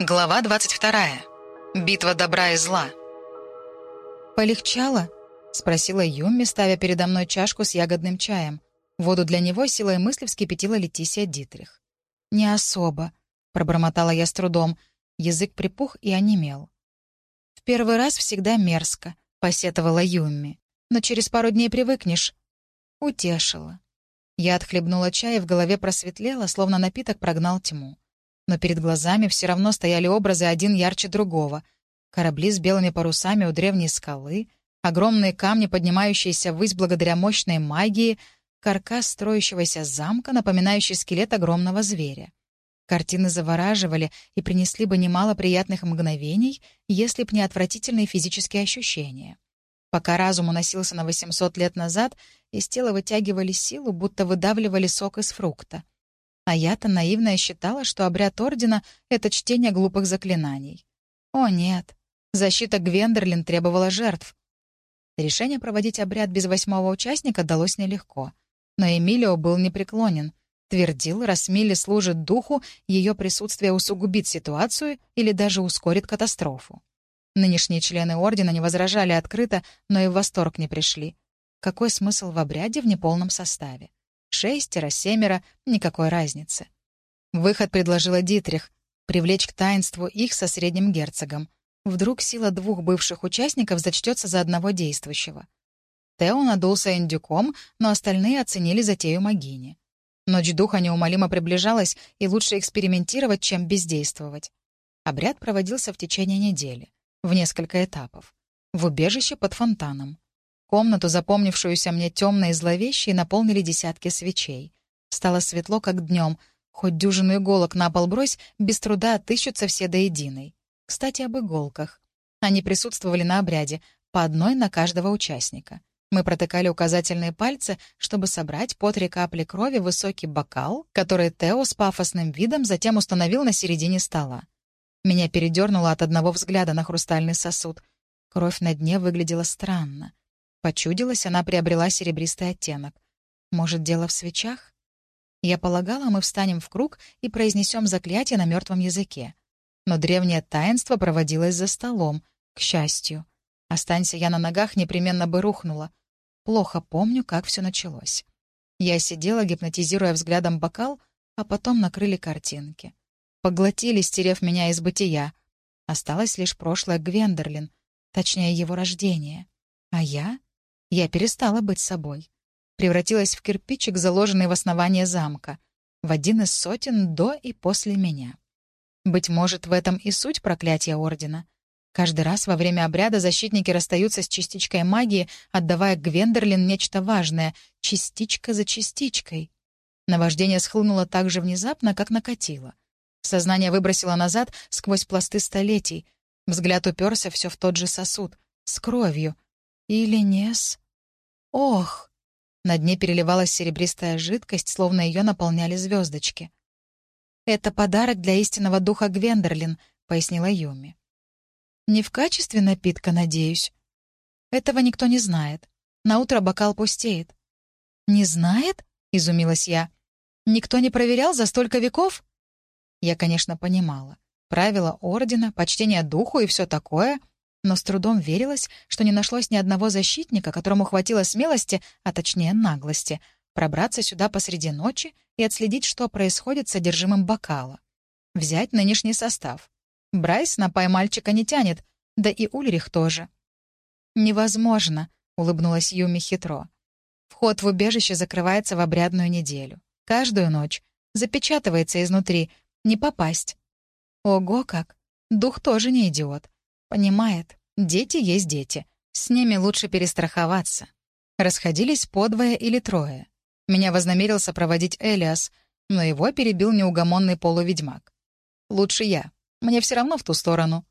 Глава 22. Битва добра и зла. «Полегчало?» — спросила Юмми, ставя передо мной чашку с ягодным чаем. Воду для него силой мысли вскипятила Летисия Дитрих. «Не особо», — пробормотала я с трудом. Язык припух и онемел. «В первый раз всегда мерзко», — посетовала Юмми. «Но через пару дней привыкнешь». Утешила. Я отхлебнула чай, и в голове просветлело, словно напиток прогнал тьму но перед глазами все равно стояли образы один ярче другого. Корабли с белыми парусами у древней скалы, огромные камни, поднимающиеся ввысь благодаря мощной магии, каркас строящегося замка, напоминающий скелет огромного зверя. Картины завораживали и принесли бы немало приятных мгновений, если б не отвратительные физические ощущения. Пока разум уносился на 800 лет назад, из тела вытягивали силу, будто выдавливали сок из фрукта. А я-то наивная считала, что обряд Ордена — это чтение глупых заклинаний. О, нет. Защита Гвендерлин требовала жертв. Решение проводить обряд без восьмого участника далось нелегко. Но Эмилио был непреклонен. Твердил, раз Милли служит духу, ее присутствие усугубит ситуацию или даже ускорит катастрофу. Нынешние члены Ордена не возражали открыто, но и в восторг не пришли. Какой смысл в обряде в неполном составе? Шестеро, семеро — никакой разницы. Выход предложила Дитрих — привлечь к таинству их со средним герцогом. Вдруг сила двух бывших участников зачтется за одного действующего. Тео надулся индюком, но остальные оценили затею Магини. Ночь духа неумолимо приближалась, и лучше экспериментировать, чем бездействовать. Обряд проводился в течение недели, в несколько этапов. В убежище под фонтаном. Комнату, запомнившуюся мне темной и зловещей, наполнили десятки свечей. Стало светло, как днем. Хоть дюжину иголок на пол брось, без труда отыщутся все до единой. Кстати, об иголках. Они присутствовали на обряде, по одной на каждого участника. Мы протыкали указательные пальцы, чтобы собрать по три капли крови высокий бокал, который Тео с пафосным видом затем установил на середине стола. Меня передернуло от одного взгляда на хрустальный сосуд. Кровь на дне выглядела странно. Почудилась, она приобрела серебристый оттенок. Может, дело в свечах? Я полагала, мы встанем в круг и произнесем заклятие на мертвом языке. Но древнее таинство проводилось за столом, к счастью. Останься я на ногах, непременно бы рухнула. Плохо помню, как все началось. Я сидела, гипнотизируя взглядом бокал, а потом накрыли картинки. Поглотили, стерев меня из бытия. Осталось лишь прошлое Гвендерлин, точнее, его рождение. А я? Я перестала быть собой. Превратилась в кирпичик, заложенный в основание замка, в один из сотен до и после меня. Быть может, в этом и суть проклятия Ордена. Каждый раз во время обряда защитники расстаются с частичкой магии, отдавая Гвендерлин нечто важное, частичка за частичкой. Наваждение схлынуло так же внезапно, как накатило. Сознание выбросило назад сквозь пласты столетий. Взгляд уперся все в тот же сосуд, с кровью — или Нес? Ох! На дне переливалась серебристая жидкость, словно ее наполняли звездочки. «Это подарок для истинного духа Гвендерлин», — пояснила Юми. «Не в качестве напитка, надеюсь?» «Этого никто не знает. На утро бокал пустеет». «Не знает?» — изумилась я. «Никто не проверял за столько веков?» Я, конечно, понимала. Правила ордена, почтение духу и все такое — но с трудом верилось, что не нашлось ни одного защитника, которому хватило смелости, а точнее наглости, пробраться сюда посреди ночи и отследить, что происходит с содержимым бокала. Взять нынешний состав. Брайс на пай мальчика не тянет, да и Ульрих тоже. «Невозможно», — улыбнулась Юми хитро. «Вход в убежище закрывается в обрядную неделю. Каждую ночь. Запечатывается изнутри. Не попасть». «Ого как! Дух тоже не идиот. Понимает, дети есть дети. С ними лучше перестраховаться. Расходились подвое или трое. Меня вознамерился проводить Элиас, но его перебил неугомонный полуведьмак. «Лучше я. Мне все равно в ту сторону».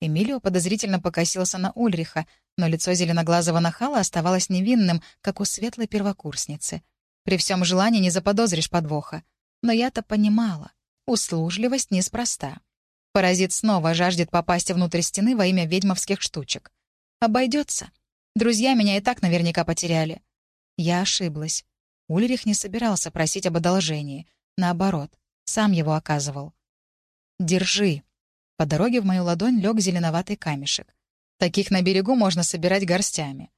Эмилио подозрительно покосился на Ульриха, но лицо зеленоглазого нахала оставалось невинным, как у светлой первокурсницы. При всем желании не заподозришь подвоха. Но я-то понимала. Услужливость неспроста. Паразит снова жаждет попасть внутрь стены во имя ведьмовских штучек. Обойдется. Друзья меня и так наверняка потеряли. Я ошиблась. Ульрих не собирался просить об одолжении. Наоборот, сам его оказывал. «Держи». По дороге в мою ладонь лег зеленоватый камешек. Таких на берегу можно собирать горстями.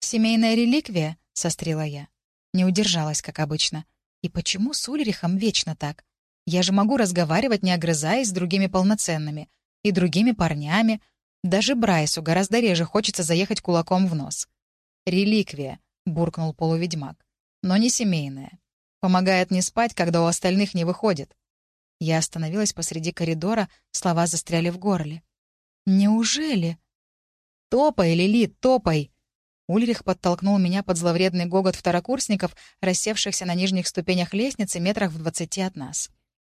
«Семейная реликвия?» — сострила я. Не удержалась, как обычно. И почему с Ульрихом вечно так? Я же могу разговаривать, не огрызаясь с другими полноценными. И другими парнями. Даже Брайсу гораздо реже хочется заехать кулаком в нос. «Реликвия», — буркнул полуведьмак. «Но не семейная. Помогает не спать, когда у остальных не выходит». Я остановилась посреди коридора, слова застряли в горле. «Неужели?» «Топай, Лилит, топай!» Ульрих подтолкнул меня под зловредный гогот второкурсников, рассевшихся на нижних ступенях лестницы метрах в двадцати от нас.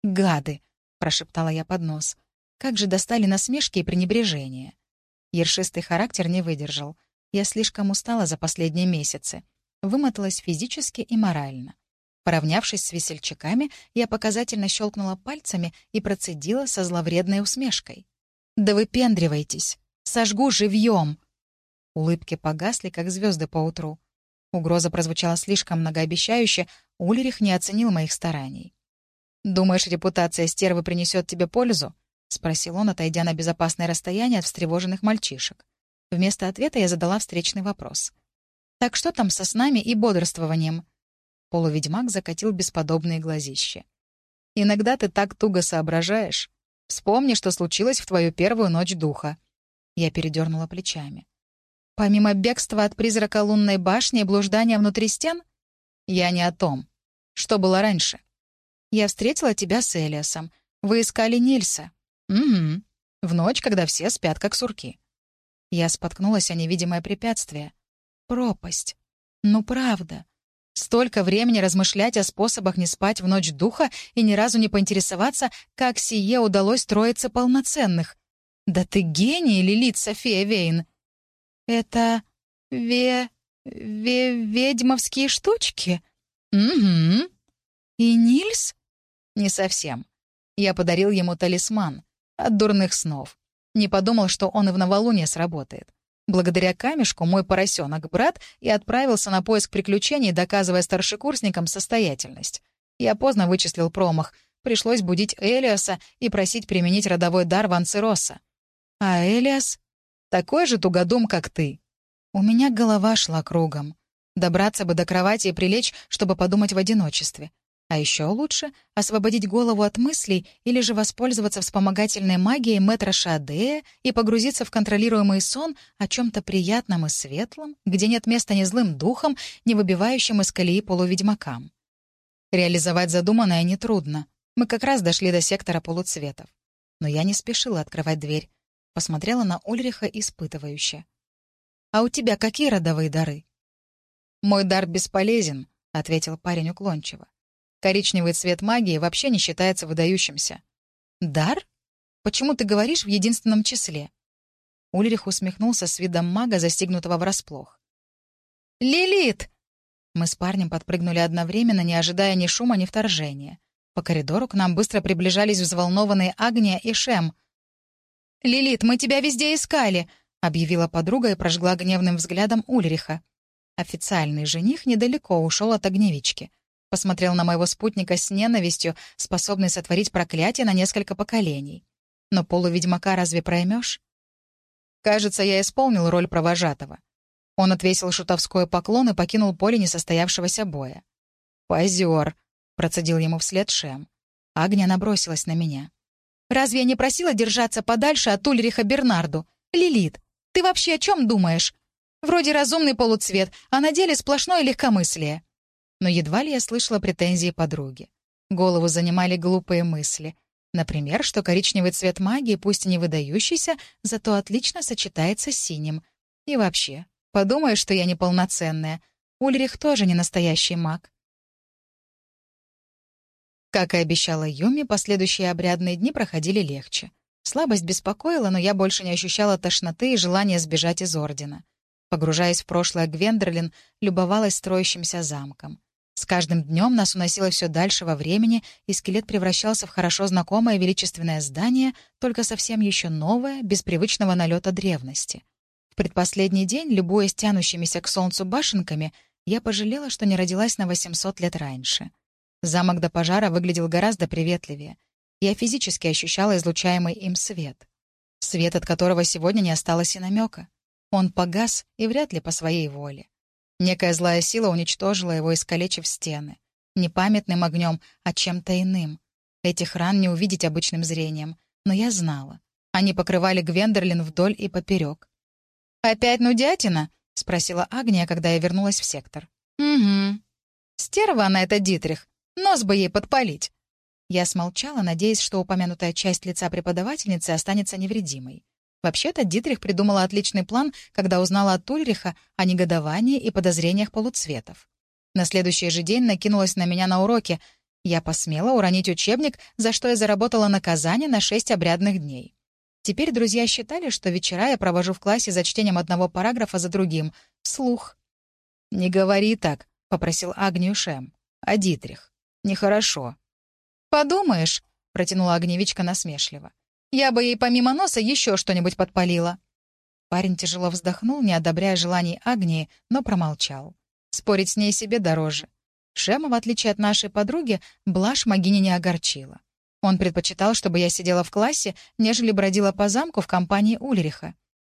«Гады!» — прошептала я под нос. «Как же достали насмешки и пренебрежение!» Ершистый характер не выдержал. Я слишком устала за последние месяцы. Вымоталась физически и морально. Поравнявшись с весельчаками, я показательно щелкнула пальцами и процедила со зловредной усмешкой. «Да выпендривайтесь! Сожгу живьем!» Улыбки погасли, как звезды по утру. Угроза прозвучала слишком многообещающе, Ульрих не оценил моих стараний. «Думаешь, репутация стервы принесет тебе пользу?» — спросил он, отойдя на безопасное расстояние от встревоженных мальчишек. Вместо ответа я задала встречный вопрос. «Так что там со снами и бодрствованием?» Полуведьмак закатил бесподобные глазища. «Иногда ты так туго соображаешь. Вспомни, что случилось в твою первую ночь духа». Я передернула плечами. Помимо бегства от призрака лунной башни и блуждания внутри стен? Я не о том. Что было раньше? Я встретила тебя с Элиасом. Вы искали Нильса. Угу. В ночь, когда все спят, как сурки. Я споткнулась о невидимое препятствие. Пропасть. Ну, правда. Столько времени размышлять о способах не спать в ночь духа и ни разу не поинтересоваться, как сие удалось троице полноценных. Да ты гений, Лилит София Вейн. «Это ве... ве... ведьмовские штучки?» «Угу». «И Нильс?» «Не совсем. Я подарил ему талисман. От дурных снов. Не подумал, что он и в новолуние сработает. Благодаря камешку мой поросенок-брат и отправился на поиск приключений, доказывая старшекурсникам состоятельность. Я поздно вычислил промах. Пришлось будить Элиаса и просить применить родовой дар Ванцероса. А Элиас? Такой же тугодум, как ты. У меня голова шла кругом. Добраться бы до кровати и прилечь, чтобы подумать в одиночестве. А еще лучше — освободить голову от мыслей или же воспользоваться вспомогательной магией мэтра Шадея и погрузиться в контролируемый сон о чем-то приятном и светлом, где нет места ни злым духам, ни выбивающим из колеи полуведьмакам. Реализовать задуманное нетрудно. Мы как раз дошли до сектора полуцветов. Но я не спешила открывать дверь. Посмотрела на Ульриха испытывающе. «А у тебя какие родовые дары?» «Мой дар бесполезен», — ответил парень уклончиво. «Коричневый цвет магии вообще не считается выдающимся». «Дар? Почему ты говоришь в единственном числе?» Ульрих усмехнулся с видом мага, застигнутого врасплох. «Лилит!» Мы с парнем подпрыгнули одновременно, не ожидая ни шума, ни вторжения. По коридору к нам быстро приближались взволнованные Агния и Шем, «Лилит, мы тебя везде искали!» — объявила подруга и прожгла гневным взглядом Ульриха. Официальный жених недалеко ушел от огневички. Посмотрел на моего спутника с ненавистью, способный сотворить проклятие на несколько поколений. Но полуведьмака разве проймешь? Кажется, я исполнил роль провожатого. Он отвесил шутовской поклон и покинул поле несостоявшегося боя. «Позер», — процедил ему вслед Шем. Агня набросилась на меня. Разве я не просила держаться подальше от Ульриха Бернарду? Лилит, ты вообще о чем думаешь? Вроде разумный полуцвет, а на деле сплошное легкомыслие. Но едва ли я слышала претензии подруги. Голову занимали глупые мысли. Например, что коричневый цвет магии, пусть и не выдающийся, зато отлично сочетается с синим. И вообще, подумаешь, что я неполноценная. Ульрих тоже не настоящий маг. Как и обещала Юми, последующие обрядные дни проходили легче. Слабость беспокоила, но я больше не ощущала тошноты и желания сбежать из Ордена. Погружаясь в прошлое Гвендерлин, любовалась строящимся замком. С каждым днем нас уносило все дальше во времени, и скелет превращался в хорошо знакомое величественное здание, только совсем еще новое, без привычного налета древности. В предпоследний день, любуясь тянущимися к солнцу башенками, я пожалела, что не родилась на 800 лет раньше — Замок до пожара выглядел гораздо приветливее. Я физически ощущала излучаемый им свет. Свет, от которого сегодня не осталось и намека. Он погас и вряд ли по своей воле. Некая злая сила уничтожила его, искалечив стены. Не памятным огнем, а чем-то иным. Этих ран не увидеть обычным зрением. Но я знала. Они покрывали Гвендерлин вдоль и поперек. «Опять нудятина?» — спросила Агния, когда я вернулась в сектор. «Угу. Стерва она эта Дитрих. Нос бы ей подпалить». Я смолчала, надеясь, что упомянутая часть лица преподавательницы останется невредимой. Вообще-то Дитрих придумала отличный план, когда узнала от Ульриха о негодовании и подозрениях полуцветов. На следующий же день накинулась на меня на уроке. Я посмела уронить учебник, за что я заработала наказание на шесть обрядных дней. Теперь друзья считали, что вечера я провожу в классе за чтением одного параграфа за другим, вслух. «Не говори так», — попросил Агнию Шем. «А Дитрих? Нехорошо». «Подумаешь», — протянула огневичка насмешливо. «Я бы ей помимо носа еще что-нибудь подпалила». Парень тяжело вздохнул, не одобряя желаний Агнии, но промолчал. Спорить с ней себе дороже. Шема, в отличие от нашей подруги, блажь Магини не огорчила. Он предпочитал, чтобы я сидела в классе, нежели бродила по замку в компании Ульриха.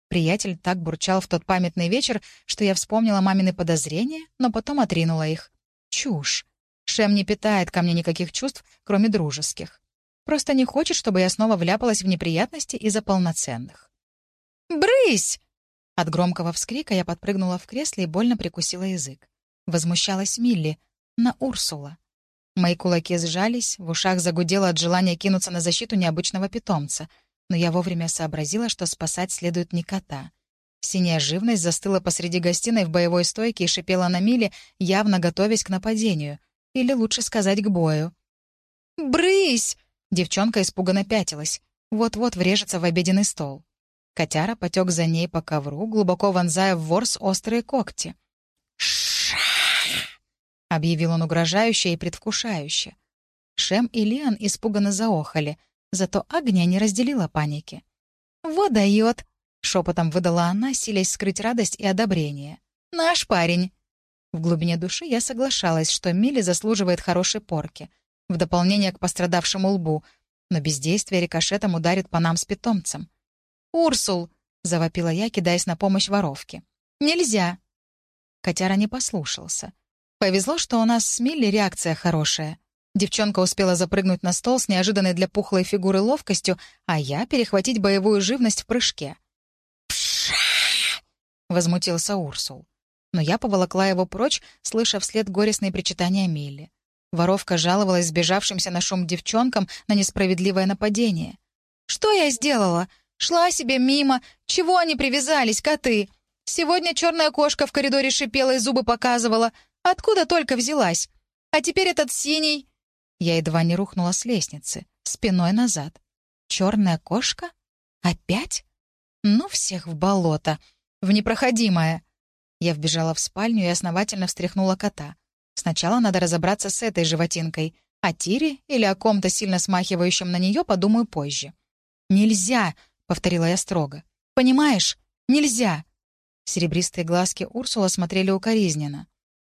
Приятель так бурчал в тот памятный вечер, что я вспомнила мамины подозрения, но потом отринула их. Чушь. Шем не питает ко мне никаких чувств, кроме дружеских. Просто не хочет, чтобы я снова вляпалась в неприятности из-за полноценных. «Брысь!» От громкого вскрика я подпрыгнула в кресле и больно прикусила язык. Возмущалась Милли. На Урсула. Мои кулаки сжались, в ушах загудело от желания кинуться на защиту необычного питомца. Но я вовремя сообразила, что спасать следует не кота. Синяя живность застыла посреди гостиной в боевой стойке и шипела на Милли, явно готовясь к нападению. Или лучше сказать, к бою. «Брысь!» Девчонка испуганно пятилась. Вот-вот врежется в обеденный стол. Котяра потек за ней по ковру, глубоко вонзая в ворс острые когти. «Ша!» — объявил он угрожающе и предвкушающе. Шем и Лиан испуганно заохали, зато Агния не разделила паники. «Вот дает!» — шепотом выдала она, силясь скрыть радость и одобрение. «Наш парень!» В глубине души я соглашалась, что Милли заслуживает хорошей порки, в дополнение к пострадавшему лбу, но бездействие рикошетом ударит по нам с питомцем. «Урсул!» — завопила я, кидаясь на помощь воровке. «Нельзя!» Котяра не послушался. Повезло, что у нас с Милли реакция хорошая. Девчонка успела запрыгнуть на стол с неожиданной для пухлой фигуры ловкостью, а я — перехватить боевую живность в прыжке. «Пша!» — возмутился Урсул. Но я поволокла его прочь, слыша вслед горестные причитания Милли. Воровка жаловалась сбежавшимся на шум девчонкам на несправедливое нападение. «Что я сделала? Шла себе мимо. Чего они привязались, коты? Сегодня черная кошка в коридоре шипела и зубы показывала. Откуда только взялась? А теперь этот синий...» Я едва не рухнула с лестницы, спиной назад. «Черная кошка? Опять? Ну, всех в болото. В непроходимое». Я вбежала в спальню и основательно встряхнула кота. Сначала надо разобраться с этой животинкой. О Тире или о ком-то сильно смахивающем на нее подумаю позже. «Нельзя!» — повторила я строго. «Понимаешь? Нельзя!» Серебристые глазки Урсула смотрели укоризненно.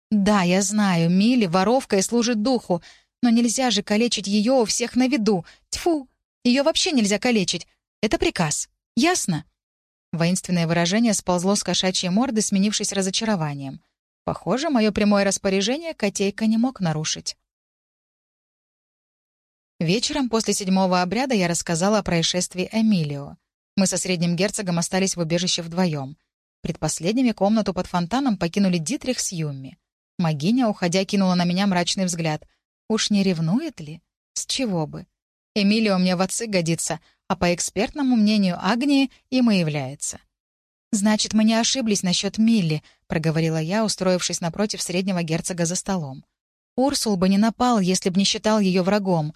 «Да, я знаю, Милли воровка и служит духу, но нельзя же калечить ее у всех на виду. Тьфу! Ее вообще нельзя калечить. Это приказ. Ясно?» Воинственное выражение сползло с кошачьей морды, сменившись разочарованием. Похоже, мое прямое распоряжение котейка не мог нарушить. Вечером после седьмого обряда я рассказала о происшествии Эмилио. Мы со средним герцогом остались в убежище вдвоем. Предпоследними комнату под фонтаном покинули Дитрих с Юмми. Магиня, уходя, кинула на меня мрачный взгляд. Уж не ревнует ли? С чего бы? Эмилио мне в отцы годится, а по экспертному мнению Агнии им и является. «Значит, мы не ошиблись насчет Милли», — проговорила я, устроившись напротив среднего герцога за столом. «Урсул бы не напал, если бы не считал ее врагом».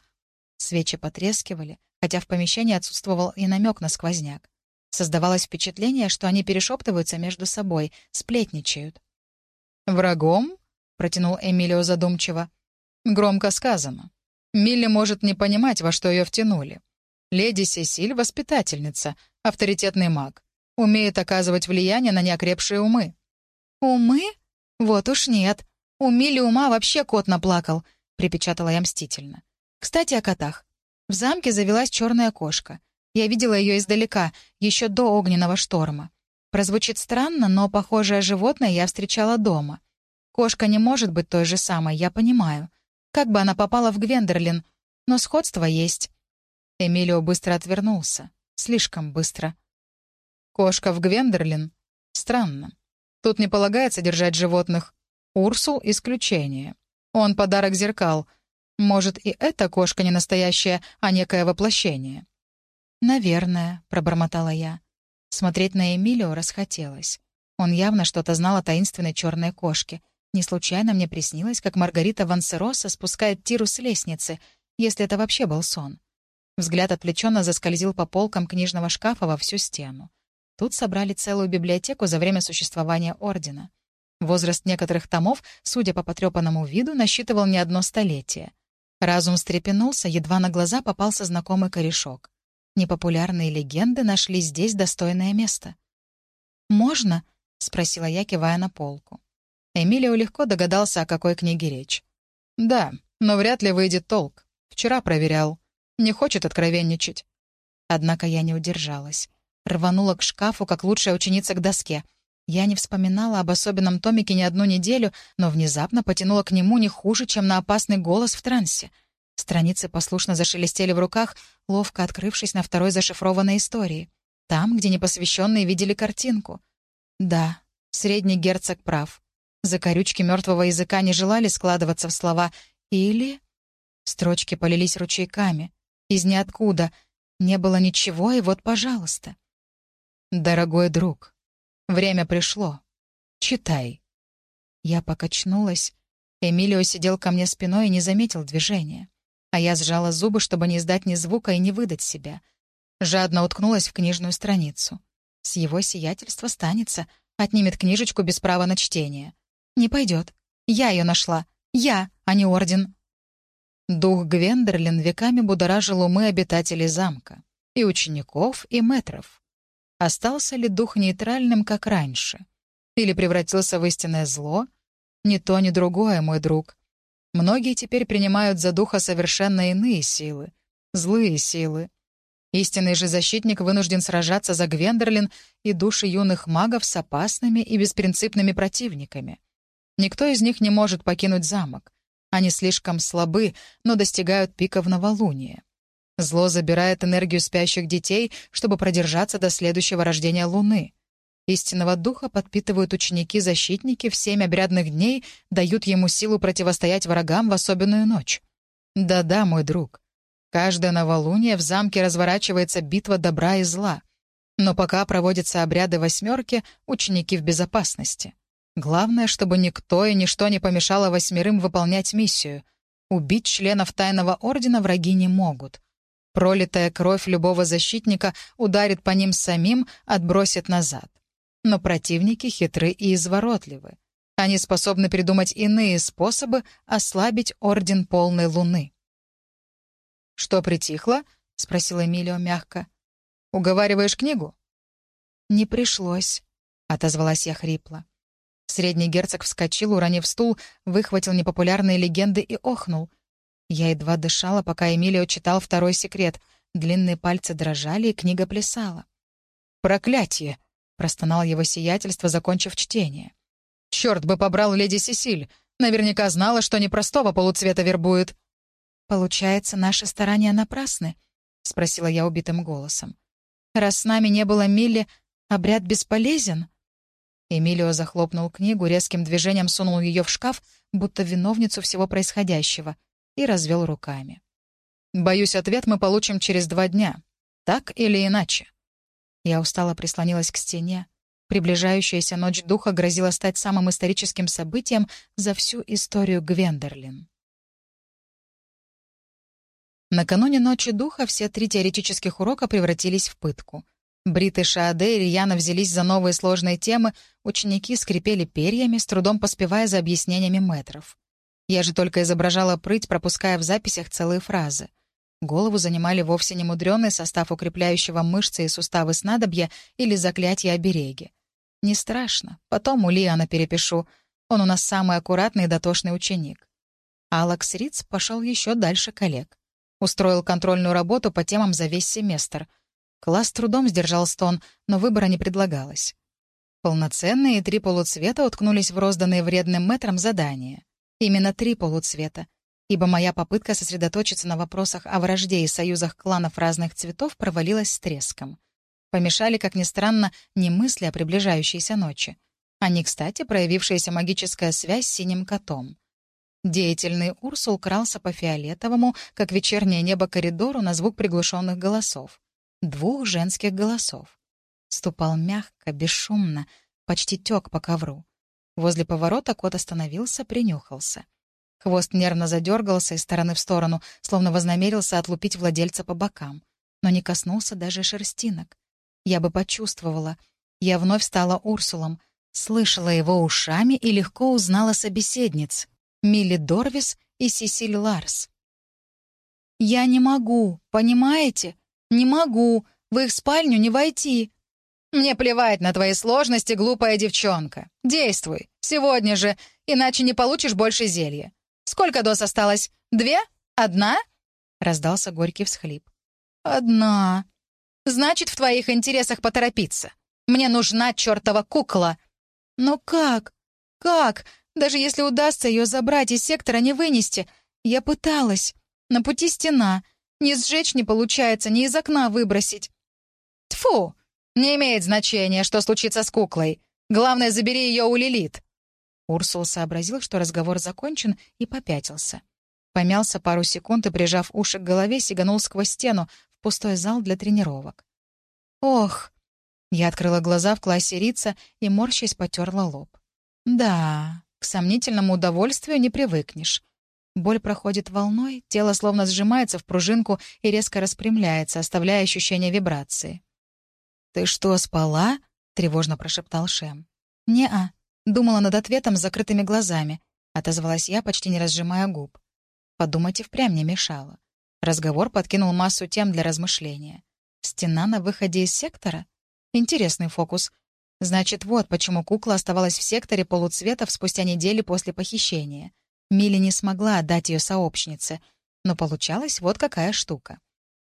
Свечи потрескивали, хотя в помещении отсутствовал и намек на сквозняк. Создавалось впечатление, что они перешептываются между собой, сплетничают. «Врагом?» — протянул Эмилио задумчиво. «Громко сказано. Милли может не понимать, во что ее втянули. Леди Сесиль — воспитательница, авторитетный маг умеет оказывать влияние на неокрепшие умы». «Умы? Вот уж нет. У Мили ума вообще кот наплакал», — припечатала я мстительно. «Кстати, о котах. В замке завелась черная кошка. Я видела ее издалека, еще до огненного шторма. Прозвучит странно, но похожее животное я встречала дома. Кошка не может быть той же самой, я понимаю. Как бы она попала в Гвендерлин, но сходство есть. Эмилио быстро отвернулся. Слишком быстро. Кошка в Гвендерлин? Странно. Тут не полагается держать животных. Урсул — исключение. Он подарок зеркал. Может, и эта кошка не настоящая, а некое воплощение? «Наверное», — пробормотала я. Смотреть на Эмилио расхотелось. Он явно что-то знал о таинственной черной кошке. Не случайно мне приснилось, как Маргарита Вансероса спускает Тиру с лестницы, если это вообще был сон. Взгляд отвлеченно заскользил по полкам книжного шкафа во всю стену. Тут собрали целую библиотеку за время существования Ордена. Возраст некоторых томов, судя по потрепанному виду, насчитывал не одно столетие. Разум встрепенулся, едва на глаза попался знакомый корешок. Непопулярные легенды нашли здесь достойное место. «Можно?» — спросила я, кивая на полку. Эмилио легко догадался, о какой книге речь. «Да, но вряд ли выйдет толк. Вчера проверял. Не хочет откровенничать». Однако я не удержалась рванула к шкафу, как лучшая ученица к доске. Я не вспоминала об особенном томике ни одну неделю, но внезапно потянула к нему не хуже, чем на опасный голос в трансе. Страницы послушно зашелестели в руках, ловко открывшись на второй зашифрованной истории. Там, где непосвященные видели картинку. Да, средний герцог прав. Закорючки мертвого языка не желали складываться в слова. Или... Строчки полились ручейками. Из ниоткуда. Не было ничего, и вот, пожалуйста. «Дорогой друг, время пришло. Читай». Я покачнулась. Эмилио сидел ко мне спиной и не заметил движения. А я сжала зубы, чтобы не издать ни звука и не выдать себя. Жадно уткнулась в книжную страницу. С его сиятельства станется, отнимет книжечку без права на чтение. Не пойдет. Я ее нашла. Я, а не орден. Дух Гвендерлин веками будоражил умы обитателей замка. И учеников, и метров. Остался ли дух нейтральным, как раньше? Или превратился в истинное зло? Ни то, ни другое, мой друг. Многие теперь принимают за духа совершенно иные силы. Злые силы. Истинный же защитник вынужден сражаться за Гвендерлин и души юных магов с опасными и беспринципными противниками. Никто из них не может покинуть замок. Они слишком слабы, но достигают пика в новолуние. Зло забирает энергию спящих детей, чтобы продержаться до следующего рождения Луны. Истинного духа подпитывают ученики-защитники в семь обрядных дней, дают ему силу противостоять врагам в особенную ночь. Да-да, мой друг. Каждое новолуние в замке разворачивается битва добра и зла. Но пока проводятся обряды восьмерки, ученики в безопасности. Главное, чтобы никто и ничто не помешало восьмерым выполнять миссию. Убить членов тайного ордена враги не могут. Пролитая кровь любого защитника ударит по ним самим, отбросит назад. Но противники хитры и изворотливы. Они способны придумать иные способы ослабить Орден Полной Луны. «Что притихло?» — спросила Эмилио мягко. «Уговариваешь книгу?» «Не пришлось», — отозвалась я хрипло. Средний герцог вскочил, уронив стул, выхватил непопулярные легенды и охнул. Я едва дышала, пока Эмилио читал второй секрет. Длинные пальцы дрожали, и книга плясала. «Проклятие!» — простонал его сиятельство, закончив чтение. «Черт бы побрал леди Сесиль! Наверняка знала, что непростого полуцвета вербует». «Получается, наши старания напрасны?» — спросила я убитым голосом. «Раз с нами не было Милли, обряд бесполезен?» Эмилио захлопнул книгу, резким движением сунул ее в шкаф, будто виновницу всего происходящего — и развел руками. «Боюсь, ответ мы получим через два дня. Так или иначе?» Я устало прислонилась к стене. Приближающаяся ночь духа грозила стать самым историческим событием за всю историю Гвендерлин. Накануне ночи духа все три теоретических урока превратились в пытку. Брит и Шааде рьяно взялись за новые сложные темы, ученики скрипели перьями, с трудом поспевая за объяснениями метров. Я же только изображала прыть, пропуская в записях целые фразы. Голову занимали вовсе не мудрёный состав укрепляющего мышцы и суставы снадобья или заклятия обереги. Не страшно, потом у Лиана перепишу. Он у нас самый аккуратный и дотошный ученик. Алекс Риц пошел еще дальше коллег. Устроил контрольную работу по темам за весь семестр. Класс трудом сдержал стон, но выбора не предлагалось. Полноценные три полуцвета уткнулись в розданные вредным метром задания. Именно три полуцвета, ибо моя попытка сосредоточиться на вопросах о вражде и союзах кланов разных цветов провалилась с треском. Помешали, как ни странно, не мысли о приближающейся ночи, а не, кстати, проявившаяся магическая связь с синим котом. Деятельный Урсул крался по фиолетовому, как вечернее небо коридору на звук приглушенных голосов. Двух женских голосов. Ступал мягко, бесшумно, почти тек по ковру. Возле поворота кот остановился, принюхался. Хвост нервно задергался из стороны в сторону, словно вознамерился отлупить владельца по бокам. Но не коснулся даже шерстинок. Я бы почувствовала. Я вновь стала Урсулом, слышала его ушами и легко узнала собеседниц. Милли Дорвис и Сесиль Ларс. «Я не могу, понимаете? Не могу. В их спальню не войти». «Мне плевать на твои сложности, глупая девчонка. Действуй. Сегодня же, иначе не получишь больше зелья. Сколько доз осталось? Две? Одна?» Раздался горький всхлип. «Одна. Значит, в твоих интересах поторопиться. Мне нужна чертова кукла». «Но как? Как? Даже если удастся ее забрать из сектора, не вынести. Я пыталась. На пути стена. Ни сжечь не получается, ни из окна выбросить. Не имеет значения, что случится с куклой. Главное, забери ее у Лилит. Урсул сообразил, что разговор закончен, и попятился. Помялся пару секунд и, прижав уши к голове, сиганул сквозь стену в пустой зал для тренировок. «Ох!» Я открыла глаза в классе Рица и, морщась, потерла лоб. «Да, к сомнительному удовольствию не привыкнешь. Боль проходит волной, тело словно сжимается в пружинку и резко распрямляется, оставляя ощущение вибрации. «Ты что, спала?» — тревожно прошептал Шем. «Не-а. Думала над ответом с закрытыми глазами», — отозвалась я, почти не разжимая губ. Подумать и впрямь не мешало. Разговор подкинул массу тем для размышления. «Стена на выходе из сектора? Интересный фокус. Значит, вот почему кукла оставалась в секторе полуцветов спустя недели после похищения. Милли не смогла отдать ее сообщнице. Но получалась вот какая штука.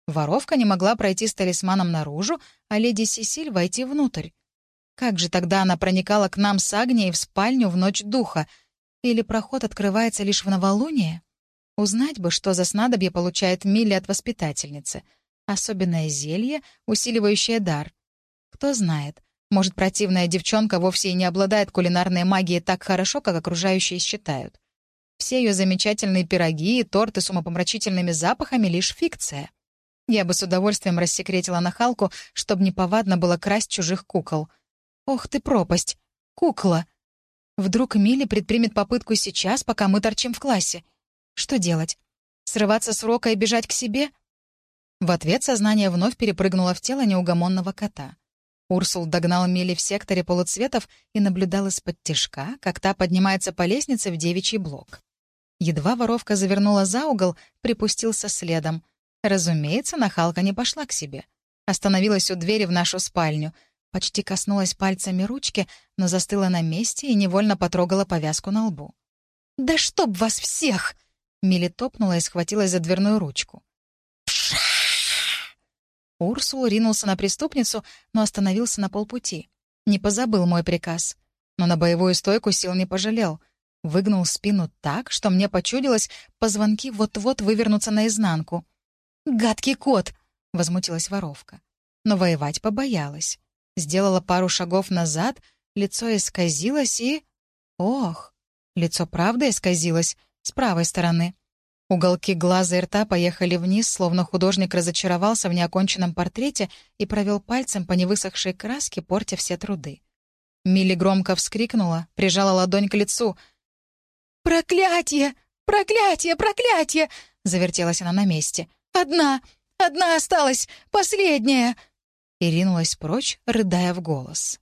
Воровка не могла пройти с талисманом наружу, а леди Сесиль войти внутрь. Как же тогда она проникала к нам с Агнией в спальню в ночь духа? Или проход открывается лишь в новолуние? Узнать бы, что за снадобье получает Милли от воспитательницы. Особенное зелье, усиливающее дар. Кто знает, может, противная девчонка вовсе и не обладает кулинарной магией так хорошо, как окружающие считают. Все ее замечательные пироги и торты с умопомрачительными запахами — лишь фикция. Я бы с удовольствием рассекретила нахалку, чтобы неповадно было красть чужих кукол. Ох ты пропасть! Кукла! Вдруг Милли предпримет попытку сейчас, пока мы торчим в классе. Что делать? Срываться с урока и бежать к себе? В ответ сознание вновь перепрыгнуло в тело неугомонного кота. Урсул догнал Милли в секторе полуцветов и наблюдал из-под тишка, как та поднимается по лестнице в девичий блок. Едва воровка завернула за угол, припустился следом. Разумеется, нахалка не пошла к себе. Остановилась у двери в нашу спальню, почти коснулась пальцами ручки, но застыла на месте и невольно потрогала повязку на лбу. «Да чтоб вас всех!» Милли топнула и схватилась за дверную ручку. Урсул ринулся на преступницу, но остановился на полпути. Не позабыл мой приказ. Но на боевую стойку сил не пожалел. Выгнул спину так, что мне почудилось, позвонки вот-вот вывернутся наизнанку. «Гадкий кот!» — возмутилась воровка. Но воевать побоялась. Сделала пару шагов назад, лицо исказилось и... Ох! Лицо правда исказилось, с правой стороны. Уголки глаза и рта поехали вниз, словно художник разочаровался в неоконченном портрете и провел пальцем по невысохшей краске, портя все труды. Милли громко вскрикнула, прижала ладонь к лицу. «Проклятие! Проклятие! Проклятие!» — завертелась она на месте. «Одна! Одна осталась! Последняя!» И ринулась прочь, рыдая в голос.